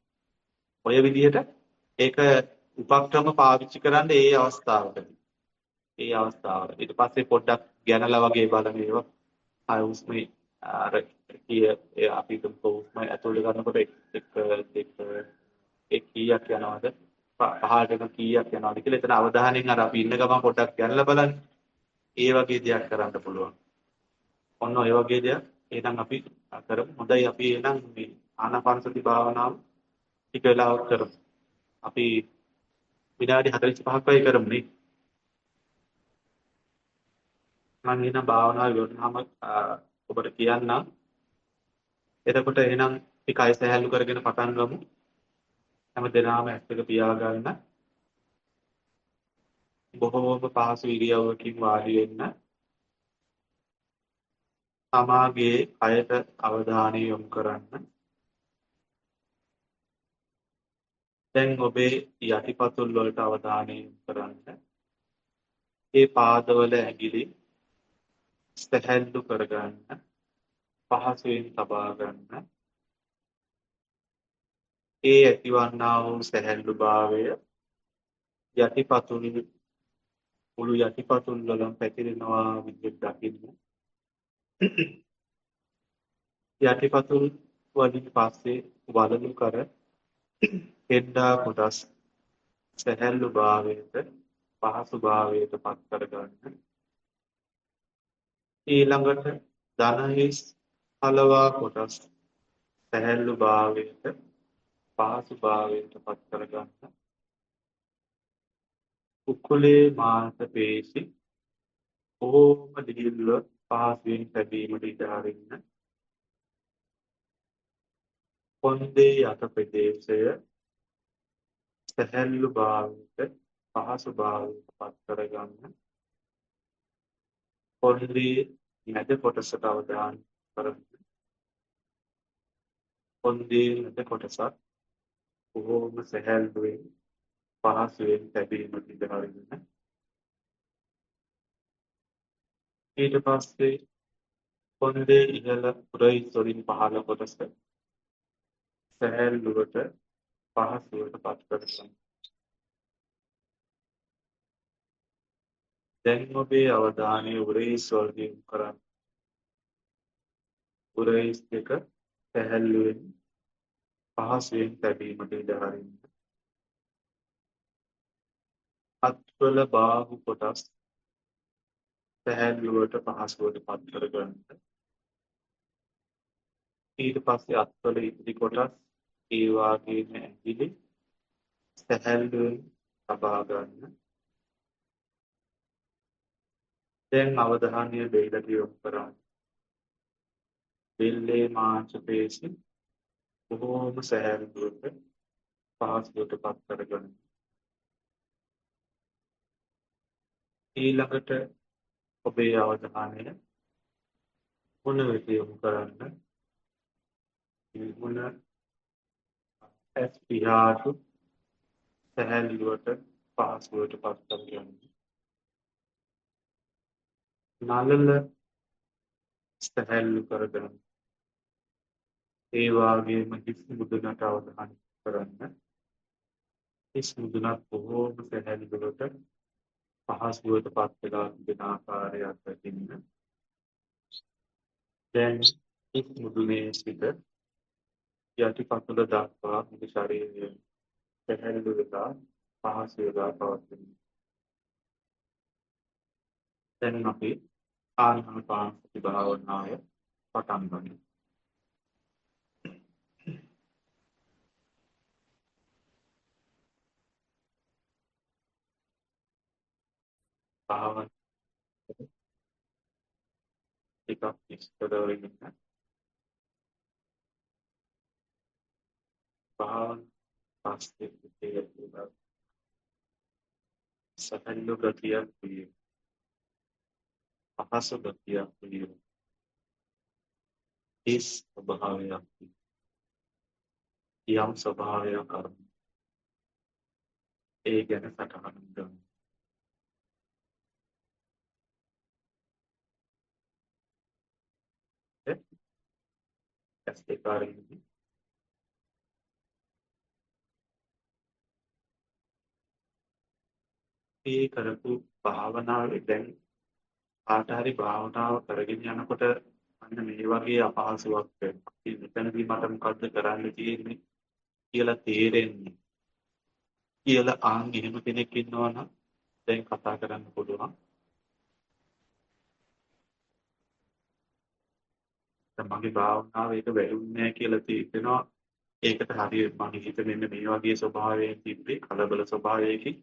ඔය විදිහට ඒක උපක්‍රම පාවිච්චි කරන්න ඒ අවස්ථාවකදී. ඒ අවස්ථාවල. ඊට පස්සේ පොඩ්ඩක් ගැනලා වගේ බලන ඒවා ආය උස්මේ අර කිය අපි තුම්කෝ උස්ම ඇතුළේ ගන්නකොට එක දෙක එක කීයක් යනවද පහළට කීයක් යනවාද කියලා එතන අවධානයෙන් අර අපි ඉන්න ගමන් පොඩ්ඩක් යන්නලා බලන්න. ඒ වගේ දෙයක් කරන්න පුළුවන්. ඔන්න ඔය වගේ දෙයක් එහෙනම් අපි කරමු. හොඳයි අපි එහෙනම් මේ ආනාපාන සති භාවනාව ටික වෙලාවක් කරමු. අපි විනාඩි 45ක් වගේ කරමු නේ. මම එහෙනම් භාවනාව ඉවරනහම ඔබට කියන්නම්. එතකොට එහෙනම් අපි කය සහැල්ලු කරගෙන පටන් ගමු. හැම දිනම ඇස් දෙක පියාගන්න. බොහෝම පහසු ඉරියව්වකින් වාඩි වෙන්න. තමාගේ කයට අවධානය යොමු කරන්න. දැන් ඔබේ යටිපතුල් වලට අවධානය යොමු කරන්න. ඒ පාදවල ඇඟිලි සැහැල්ලු කරගන්න. පහසුවෙන් තබා ගන්න. ඒ ඇතිවන්නා වූ සැහැල්ලු භාවය යටිපතුල් මුළු යටිපතුල් වලම පැතිරෙනවා විදිහට දකින්න. යටිපතුල් වලින් පස්සේ වලලු කර හෙඩ්ඩා කොටස් සැහැල්ලු භාවයට පහසු භාවයට පත් කරගන්න. ඊළඟට ධනහිස් හලවා කොටස් සැහැල්ලු භාවයට පහසු භාවයට පත් කරගන්න. උකුලේ මාංශ පේශි බොහෝම දිගිල්ව පහසුවෙන් තැබීමට ඉඩ හරින්න. පොන්දේ යට ප්‍රදේශය සැහැල්ලු භාවයට පහසු භාවයට පත් කරගන්න. පොළවේ මැද කොටසට අවධානය කරන්න. පොළවේ මැද කොටසක් බොහෝම සැහැල්ලුවෙන් පහසුවෙන් තැබීමට ඉඩ හරින්න. ඊට පස්සේ පොළවේ ඉහළ උරහිස් වලින් පහළ කොටස සැහැල්ලුවට පහසුවට පත් කරගන්න. දැන් ඔබේ අවධානය උරහිස් වලට යොමු කරන්න. උරහිස් දෙක සැහැල්ලුවෙන් පහසුවෙන් තැබීමට ඉඩ හරින්න. අත්වල බාහු කොටස් සැහැල්ලුවට පහසුවට පත් කරගන්න. ඊට පස්සේ අත්වල ඉදිරි කොටස් ඒ වාගේම ඇඟිලි සැහැල්ලුවෙන් තබා ගන්න. දැන් අවධානය බෙල්ලට යොමු කරන්න. බෙල්ලේ මාංශ පේශි බොහෝම සැහැල්ලුවට පහසුවට පත් කරගන්න. ඊළඟට ඔබේ අවධානය මුණ වෙත යොමු කරන්න. මුණ ඇස් පියාට සැහැල්ලුවට පහසුවට පත් කරගන්න. නළල සැහැල්ලු කරගන්න. ඒ වගේම හිස් මුදුනට අවධානය කරන්න. හිස් මුදුනත් බොහෝම සැහැල්ලුවට පහසුවට පත් වෙලා තිබෙන ආකාරයක් දකින්න. දැන් හිස් මුදුනේ සිට යටිපතුල දක්වා මුළු ශරීරය සැහැල්ලු වෙලා පහසු වෙලා පවතින. දැන් අපි ආනාපානසති භාවනාව පටන් ගමු. භාවන ටිකක් විස්තරව ඉන්න. භාවන පස්සේ පිටේ සැහැල්ලු ගතියක් විය. පහසු ගතියක් විය. හිස් ස්වභාවයක් යම් ස්වභාවයක් අරන් ඒ ගැන සටහන් ගමු. ඇස් දෙක අරින්න. ඒ කරපු භාවනාවේ දැන් කාට හරි භාවනාව කරගෙන යනකොට අන්න මේ වගේ අපහසුාවක් වෙනවා. ඉතින් මෙතනදී මට මොකද්ද කරන්න තියෙන්නේ කියලා තේරෙන්නේ. කියලා ආන් එහෙම කෙනෙක් ඉන්නවා නම් දැන් කතා කරන්න පුළුවන්. දැන් මගේ භාවනාව ඒක වැළුන්නේ නැහැ කියලා තේරෙනවා. ඒකට හරිය මගේ හිත මෙන්න මේ වගේ ස්වභාවයෙන් තිබ්බේ කලබල ස්වභාවයකින්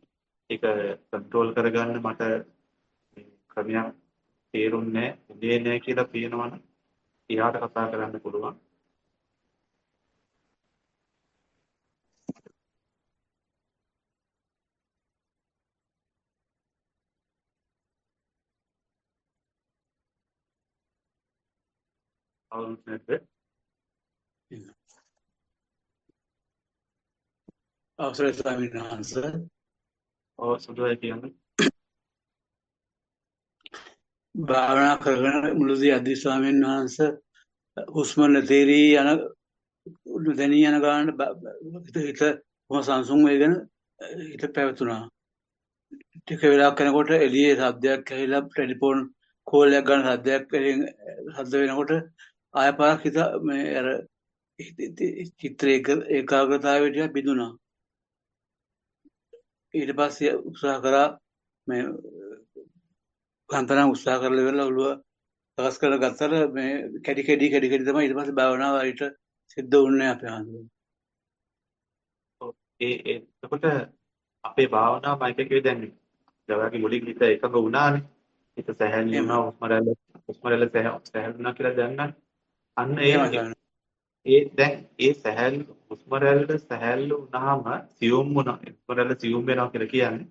ඒක කන්ට්‍රෝල් කරගන්න මට ක්‍රමයක් තේරුන්නේ නැහැ, නැහැ කියලා පේනවනම් එයාට කතා කරන්න පුළුවන්. අවුරුත් නැද්ද? අවසරයි ස්වාමීන් වහන්සේ. ඔව් සුදුයි කියන්නේ. භාවනා කරගෙන මුලදී අධි ස්වාමීන් වහන්සේ හුස්ම නැතේරී යන දැනී යන ගානට හිත හිත කොහොම සංසුන් වෙගෙන හිත පැවතුණා. ටික වෙලාවක් යනකොට එළියේ සද්දයක් ඇහිලා ටෙලිෆෝන් කෝල් එකක් ගන්න සද්දයක් සද්ද වෙනකොට ආය පාරක් හිත මේ අර චිත්‍ර ඒකාග්‍රතාවය ටික බිඳුණා. ඊට පස්සේ උත්සාහ කරා මේ කන්තරම් උත්සාහ කරලා ඉවරලා ඔළුව සකස් කරලා ගත්තට මේ කැඩි කැඩි කැඩි කැඩි තමයි ඊට පස්සේ භාවනාව හරියට සිද්ධ වුණේ අපේ ආන්දර. ඒ එතකොට අපේ භාවනාව මයික් එකේ දැන් දවල්ගේ මුලින් හිත එකඟ වුණානේ. හිත සැහැල්ලු වුණා හුස්ම රැල්ල හුස්ම රැල්ල සැහැල්ලු වුණා කියලා දැනගන්න. අන්න ඒ ඒ දැන් ඒ සැහැල්ලු හුස්ම රැල්ල සැහැල්ලු වුණාම සියුම් වුණා. හුස්ම රැල්ල සියුම් වෙනවා කියලා කියන්නේ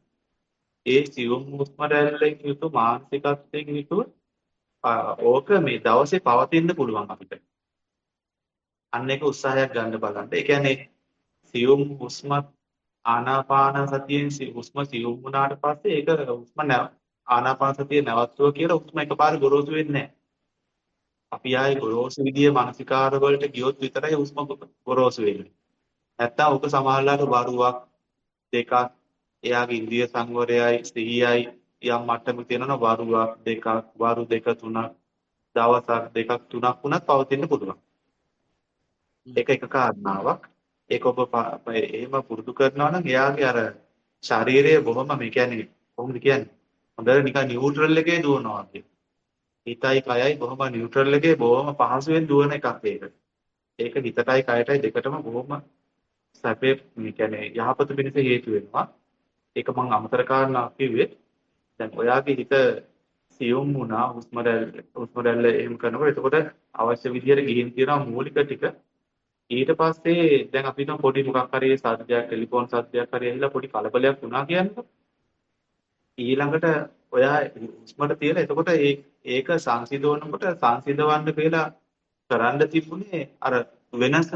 ඒ සියුම් හුස්ම රැල්ලෙන් යුතු මානසිකත්වයෙන් යුතුව ඕක මේ දවසේ පවතින්න පුළුවන් අපිට. අන්න ඒක උත්සාහයක් ගන්න බලන්න. ඒ කියන්නේ සියුම් හුස්මත් ආනාපාන සතියෙන් හුස්ම සියුම් වුණාට පස්සේ ඒක හුස්ම ආනාපාන සතිය නැවතුව කියලා හුස්ම එකපාර ගොරෝසු වෙන්නේ නැහැ. අපි ආයේ ගොරෝසු විදිය මානසිකාර වලට ගියොත් විතරයි හුස්ම ගොරෝසු වෙන්නේ. නැත්තම් ඔක සමහරලාට වරුවක් දෙකක් එයාගේ ඉන්ද්‍රිය සංවරයයි සිහියයි යම් මට්ටමක තියෙනවා වරුවක් දෙකක් වරු දෙක තුනක් දවසක් දෙකක් තුනක් වුණත් පවතින්න පුළුවන්. ඒක එක කාරණාවක්. ඒක ඔබ එහෙම පුරුදු කරනවා නම් එයාගේ අර ශරීරය බොහොම මේ කියන්නේ කොහොමද කියන්නේ හොඳට නිකන් නියුට්‍රල් එකේ දුවනවා වගේ. හිතයි කයයි බොහොම නියුට්‍රල් එකේ බොහොම පහසුවෙන් දුවන එකක් ඒක. ඒක හිතටයි කයටයි දෙකටම බොහොම සැපේ මේ කියන්නේ යහපත පිණිස හේතු වෙනවා. ඒක මම අමතර කාරණා කිව්වේ. දැන් ඔයාගේ හිත සියුම් වුණා හුස්ම රැල්ල හුස්ම රැල්ල එහෙම කරනකොට එතකොට අවශ්‍ය විදියට ගිහින් තියෙනවා මූලික ටික ඊට පස්සේ දැන් අපි හිතමු පොඩි මොකක් හරි සද්දයක් ටෙලිෆෝන් සද්දයක් හරි ඇහිලා පොඩි කලබලයක් වුණා කියන්නේ ඊළඟට ඔයා හුස්මට තියලා එතකොට ඒක සංසිඳවනකොට සංසිඳවන්න කියලා කරන්න තිබුණේ අර වෙනස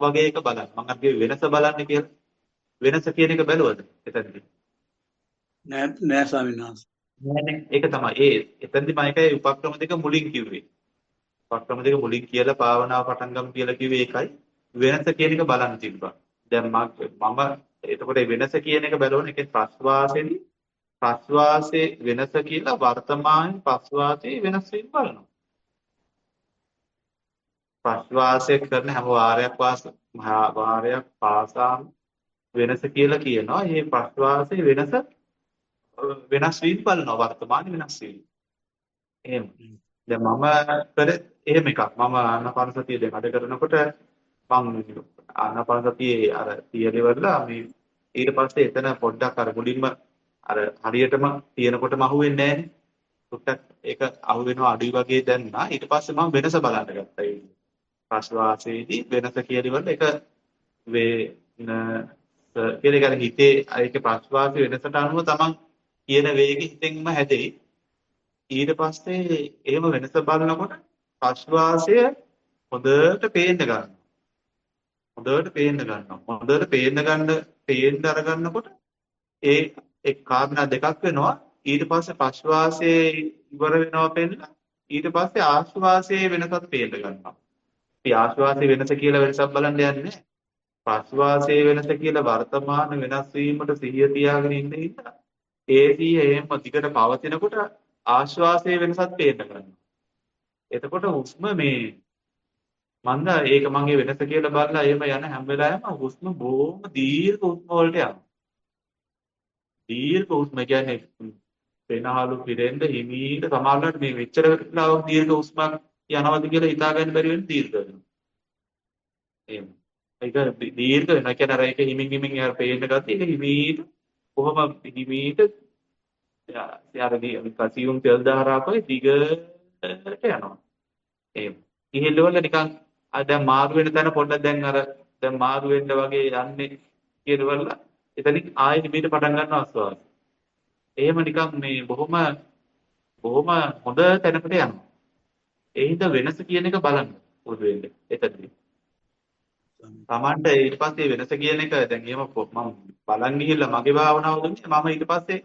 වගේ එක බලන්න. මම අර වෙනස බලන්න කියලා. වෙනස කියන එක බැලුවද එතනදී? නෑ නෑ ස්වාමීන් වහන්සේ. නෑනේ. ඒක තමයි. ඒ එතනදී මම ඒකයි උපක්‍රම දෙක මුලින් කිව්වේ. උපක්‍රම දෙක මුලින් කියලා භාවනාව පටන් ගමු කියලා කිව්වේ ඒකයි. වෙනස කියන එක බලන්න තිබ්බා. දැන් මම එතකොට වෙනස කියන එක බලවන එකේ ප්‍රස්වාසයේදී ප්‍රස්වාසයේ වෙනස කියලා වර්තමාන ප්‍රස්වාසයේ වෙනස වීම බලනවා. ප්‍රස්වාසය කරන හැම වාරයක් වාරයක් පාසාම වෙනස කියලා කියනවා. මේ ප්‍රස්වාසයේ වෙනස වෙනස් වීම බලනවා වර්තමාන වෙනස් වීම. එහෙම. දැන් මම කරේ එහෙම එකක්. මම ආනාපාන සතිය දැන් අද කරනකොට මම ආනාපාන සතියේ අර තියලෙවලා මේ ඊට පස්සේ එතන පොඩ්ඩක් අර මුලින්ම අර හරියටම තියෙනකොටම අහුවෙන්නේ නැහැනේ. ටුට්ටක් ඒක අහුවෙනවා අඩුයි වගේ දැන්නා. ඊට පස්සේ මම වෙනස බලන්න ගත්තා ඒ ප්‍රශ්වාසයේදී වෙනස කියලිවල ඒක වේ කියන එක හිතේ ඒක ප්‍රශ්වාසයේ වෙනසට අනුව තමන් කියන වේගෙ හිතෙන්ම හැදෙයි. ඊට පස්සේ එහෙම වෙනස බලනකොට ප්‍රශ්වාසය හොඳට පේන්න ගන්නවා. හොඳට පේන්න ගන්නවා. හොඳට පේන්න ගන්න පේන්න අරගන්නකොට ඒ එක් කාරණා දෙකක් වෙනවා. ඊට පස්සේ ප්‍රශ්වාසයේ ඉවර වෙනවා පෙන්න. ඊට පස්සේ ආශ්වාසයේ වෙනසත් පේන්න ගන්නවා. අපි ආශ්වාසයේ වෙනස කියලා වෙනසක් බලන්න යන්නේ නැහැ. ප්‍රශ්වාසයේ වෙනස කියලා වර්තමාන වෙනස් වීමට සිහිය තියාගෙන ඉන්න ඉඳලා ඒ සිහිය එහෙම දිගට පවතිනකොට ආශ්වාසයේ වෙනසත් පේන්න ගන්නවා. එතකොට හුස්ම මේ මන්ද ඒක මගේ වෙනස කියලා බලලා එහෙම යන හැම වෙලාවෙම හුස්ම බොහොම දීර්ඝ හුස්ම වලට යනවා. දීර්ඝ හුස්ම කියන්නේ වෙනහලු පිරෙන්න හිමීට සමහරවිට මේ මෙච්චර වෙලාවක් දීර්ඝ හුස්මක් යනවාද කියලා හිතා ගන්න බැරි වෙන දීර්ඝ වෙනවා. එහෙම. ඒක දීර්ඝ වෙනවා. කියන්නේ අර ඒක හිමින් හිමින් යාර පේන්න ගත්තී ඒක හිමීට කොහොම හිමීට යාරදී කසියුම් තෙල් ධාරාවකයි දිගට යනවා. එහෙම. ගිහිල්ලවල නිකන් අර දැන් මාරු වෙන තැන පොඩ්ඩක් දැන් අර දැන් මාරු වෙන්න වගේ යන්නේ කියනවල එතනින් ආයෙත් මේට පටන් ගන්නවා ආස්වාද. එහෙම නිකන් මේ බොහොම බොහොම හොඳ තැනකට යනවා. ඒ හින්දා වෙනස කියන එක බලන්න පොදු වෙන්නේ එතනදී. Tamanට ඊට පස්සේ වෙනස කියන එක දැන් එහෙම මම බලන් ගිහිල්ලා මගේ භාවනාව දුන්නේ මම ඊට පස්සේ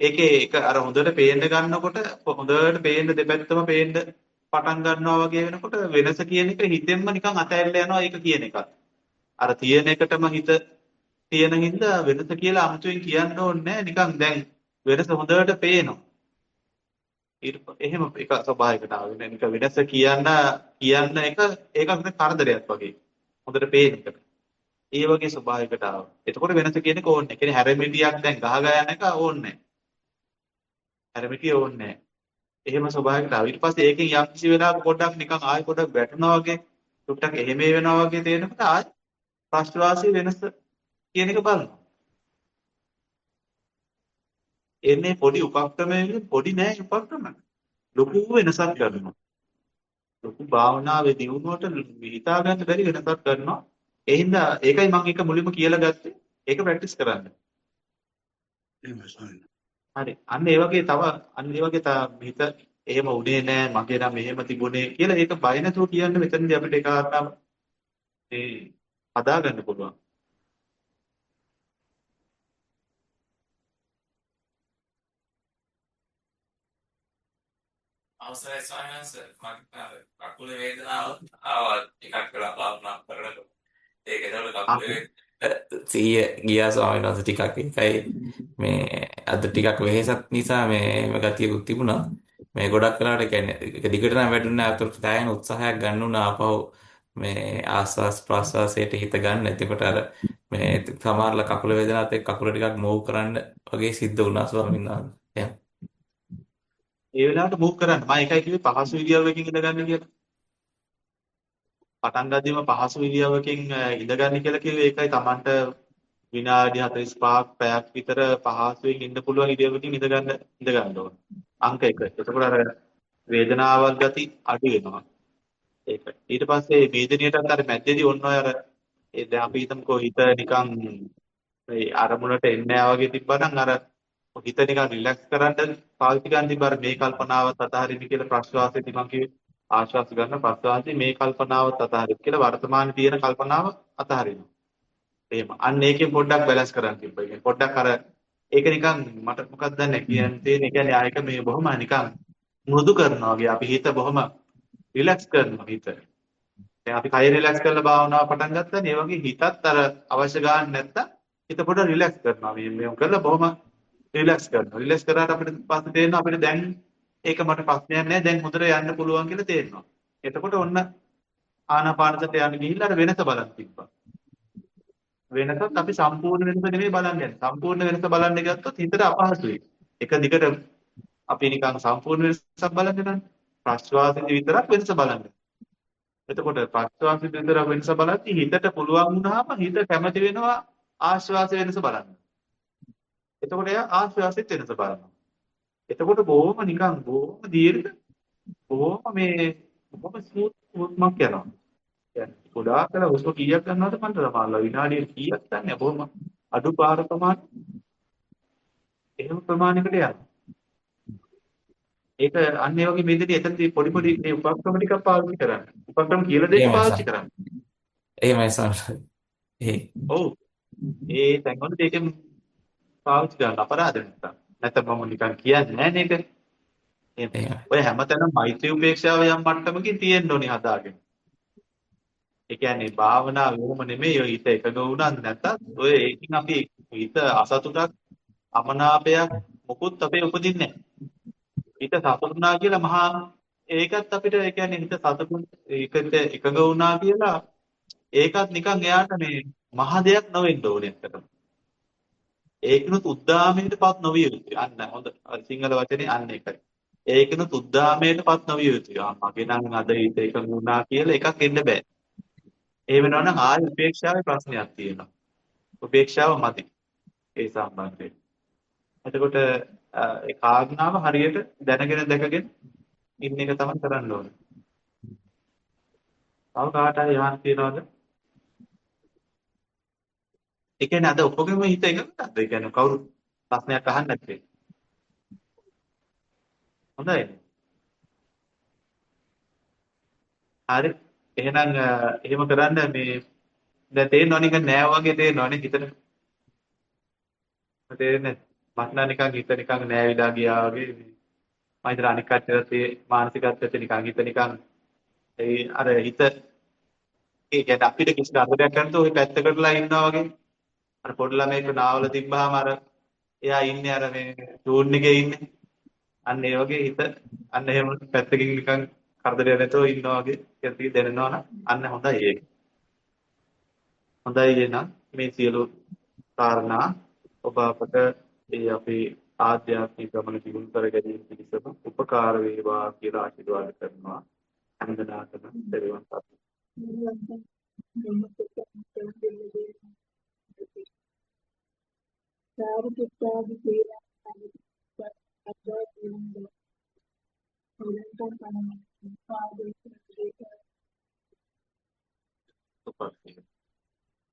ඒකේ එක අර හොඳට පේන්න ගන්නකොට හොඳට පේන්න දෙපැත්තම පේන්න පටන් ගන්නවා වගේ වෙනකොට වෙනස කියන එක හිතෙන්ම නිකන් අතහැරලා යනවා ඒක කියන එකත්. අර තියෙන එකටම හිත තියෙන හින්දා වෙනස කියලා අමුතුවෙන් කියන්න ඕනේ නිකන් දැන් වෙනස හොඳට පේනවා. ඊට එහෙම එක ස්වභාවයකට ආවෙ නික වෙනස කියන්න කියන්න එක ඒක කරදරයක් වගේ. හොඳට පේන එකට. ඒ වගේ ස්වභාවයකට ආවා. එතකොට වෙනස කියන එක ඕනේ. ඒ කියන්නේ හැරමිටියක් දැන් ගහ ගහ යන එක ඕනේ නැහැ. හැරමිටිය ඕනේ නැහැ. එහෙම ස්වභාවයකට ආවා. ඊට පස්සේ ඒකෙන් යම් කිසි වෙලාවක පොඩ්ඩක් නිකන් ආයෙ පොඩ්ඩක් වැටෙනවා වගේ ටුක්ටක් එහෙම වෙනවා වගේ තේරෙනකොට ආයෙ ප්‍රශ්වාසයේ වෙනස කියන එක බලනවා. එන්නේ පොඩි උපක්‍රමයකින් පොඩි නෑ උපක්‍රම. ලොකු වෙනසක් කරනවා. ලොකු භාවනාවේ දියුණුවට හිතා ගන්න බැරි වෙනසක් කරනවා. ඒ හින්දා ඒකයි මම එක මුලින්ම කියලා ගත්තේ. ඒක ප්‍රැක්ටිස් කරන්න. හරි. අන්න ඒ වගේ තව අන්න ඒ වගේ හිත එහෙම උනේ නෑ මගේ නම් මෙහෙම තිබුණේ කියලා ඒක බය නැතුව කියන්න මෙතනදී අපිට ඒ කාරණාව මේ හදාගන්න පුළුවන්. අවසරයි ස්වාමීන් වහන්සේ. මම කකුල වේදනාව ආවා ටිකක් වෙලා භාවනා කරනකොට ඒක එතකොට කකුලේ සිහිය ගියා ස්වාමීන් වහන්සේ ටිකක්. ඒකයි මේ අද ටිකක් වෙහෙසක් නිසා මේ එහෙම ගතියකුත් තිබුණා. මේ ගොඩක් වෙලාවට කියන්නේ ඒක දිගට නම් වැඩුණා අතට තෑයෙන උත්සාහයක් ගන්න උනා ආපහු මේ ආස්වාස් ප්‍රාස්වාසයට හිත ගන්න. එතකොට අර මේ සමහරලා කකුල වේදනාවත් එක්ක කකුල ටිකක් මූව් කරන්න වගේ සිද්ධ වුණා ස්වාමීන් වහන්සේ. ඒ වෙලාවට මූව් කරන්න. මම ඒකයි කිව්වේ පහසු ඉරියව්වකින් ඉඳගන්න කියලා. පටන් ගද්දිම පහසු ඉරියව්වකින් ඉඳගන්න කියලා කිව්වේ ඒකයි Tamanට විනාඩි 45ක් පැයක් විතර පහසුවෙන් ඉන්න පුළුවන් ඉරියව්වකින් ඉඳගන්න ඉඳගන්න ඕන. අංක 1. එතකොට අර වේදනාවල් ගති අඩු වෙනවා. ඒක. ඊට පස්සේ වේදනියටත් අර මැද්දේදී ඔන්න ඔය අර ඒ දැන් අපි හිතමුකෝ හිත නිකන් ඒ අරමුණට එන්නේ වගේ තිබ්බනම් අර හිත නිකන් රිලැක්ස් කරන්න පාවිච්චි ගන්න තිබ්බ අර මේ කල්පනාවත් අතහරින්න කියලා ප්‍රශ්වාසයේදී මම කිව්වේ ආශ්වාස ගන්න ප්‍රශ්වාසයේ මේ කල්පනාවත් අතහරින්න කියලා වර්තමානයේ තියෙන කල්පනාව අතහරිනවා. එහෙම. අන්න ඒකෙන් පොඩ්ඩක් බැලන්ස් කරන්න තිබ්බා. ඒ පොඩ්ඩක් අර ඒක නිකන් මට මොකක්ද දන්නේ කියන්නේ තියෙන කියන්නේ ආයක මේ බොහොම නිකන් මෘදු කරනවා වගේ අපි හිත බොහොම රිලැක්ස් කරනවා හිත. දැන් අපි කය රිලැක්ස් කරලා භාවනාව පටන් ගත්තා නේ. ඒ වගේ හිතත් අර අවශ්‍ය ගන්න නැත්තම් හිත පොඩ රිලැක්ස් කරනවා. මේ මේ කරලා බොහොම රිලැක්ස් කරනවා. රිලැක්ස් කරාට අපිට පස්සේ තේරෙනවා අපිට දැන් ඒක මට ප්‍රශ්නයක් නෑ. දැන් හොඳට යන්න පුළුවන් කියලා තේරෙනවා. එතකොට ඔන්න ආනාපානසට යන්න ගිහිල්ලා අර වෙනස බලන් තිබ්බා. වෙනසත් අපි සම්පූර්ණ වෙනස නෙමෙයි බලන්නේ. සම්පූර්ණ වෙනස බලන්න ගත්තොත් හිතට අපහසුයි. එක දිගට අපි නිකන් සම්පූර්ණ වෙනසක් බලන්නේ නැහැ. ප්‍රශ්වාසයේ විතරක් වෙනස බලන්නේ. එතකොට ප්‍රශ්වාසයේ විතර වෙනස බලද්දි හිතට පුළුවන් වුණාම හිත කැමති වෙනවා ආශ්වාස වෙනස බලන්න. එතකොට එයා ආශ්වාසෙත් වෙනස බලනවා. එතකොට බොහොම නිකන් බොහොම දීර්ඝ බොහොම මේ බොහොම ස්මූත් ස්මූත්මක් යනවා. කියන්නේ ගොඩාක් කල හුස්ම කීයක් ගන්නවද මන්ට සමහරවල් විනාඩිය කීයක් ගන්න බොහොම අඩු පාර ප්‍රමාණ එහෙම ප්‍රමාණයකට යනවා. ඒක අන්න ඒ වගේ මේදෙදී එතනදී පොඩි පොඩි මේ උපක්‍රම ටිකක් පාවිච්චි කරන්න. උපක්‍රම කියලා දෙන්න පාවිච්චි කරන්න. එහෙමයි සමහර. ඒ. ඔව්. ඒ තැන්වල දෙකෙන් පාවිච්චි කරන්න අපරාධ නැත්තම්. නැත්නම් මම නිකන් කියන්නේ නැහැ නේද? ඔය හැමතැනම මෛත්‍රී උපේක්ෂාව යම් මට්ටමකින් තියෙන්න ඕනි හදාගෙන. ඒ කියන්නේ භාවනා වුම නෙමෙයි ඔය හිත එකඟ වුණත් නැත්තම් ඔය ඒකින් අපි හිත අසතුටක් අමනාපයක් මොකුත් අපේ උපදින්නේ නැහැ. හිත සතුටුනා කියලා මහා ඒකත් අපිට ඒ කියන්නේ හිත සතුටුන් ඒකට එකඟ වුණා කියලා ඒකත් නිකන් එයාට මේ මහ දෙයක් නොවෙන්න ඕනේ ඇත්තටම. ඒකිනුත් උද්දාමයටපත් නොවිය යුතුයි. අන්න හොඳ සිංහල වචනේ අන්න ඒකයි. ඒකිනුත් උද්දාමයටපත් නොවිය යුතුයි. ආ මගේ නම් අද හිත එකඟ වුණා කියලා එකක් එන්න බෑ. ඒ වෙනවා නම් ආයි උපේක්ෂාවේ ප්‍රශ්නයක් තියෙනවා. උපේක්ෂාව මදි. ඒ සම්බන්ධයෙන්. එතකොට ඒ කාරණාව හරියට දැනගෙන දැකගෙන ඉන්න එක තමයි කරන්න ඕනේ. තව කාට හරි යහන් තියනවද? ඒ කියන්නේ අද ඔක්කොගෙම හිත එකකටද? ඒ කියන්නේ කවුරු ප්‍රශ්නයක් අහන්න නැත්තේ. හොඳයි. හරි. එහෙනම් එහෙම කරන්න මේ දැන් තේරෙනව නිකන් නෑ වගේ තේරෙනවනේ හිතට. තේරෙන්නේ මට නම් නිකන් හිත නිකන් නෑවිලා ගියා වගේ මම හිතන අනික් කච්චරත් ඒ මානසිකත්වයට නිකන් හිත නිකන් ඒ අර හිත ඒ කියන්නේ අපිට කිසි කරදරයක් නැත්නම් ඔය පැත්තකටලා ඉන්නවා වගේ අර පොඩි ළමයෙක් නාවල තිබ්බහම අර එයා ඉන්නේ අර මේ ටූන් එකේ ඉන්නේ අන්න ඒ වගේ හිත අන්න එහෙම පැත්තකින් නිකන් කරදරයක් නැතුව ඉන්නවා වගේ කියලා දැනෙනවා නම් අන්න හොඳයි ඒක. හොඳයි එහෙනම් මේ සියලු කාරණා ඔබ අපට ඒ අපේ ආධ්‍යාත්මික ගමන දියුණු කර ගැනීම පිණිසම උපකාර වේවා කියලා ආශිර්වාද කරනවා. වන්දනා කරන දෙවියන් සතු. Sabe está viveira atrás de um Olhando para um padre estrangeiro. Opa, filho.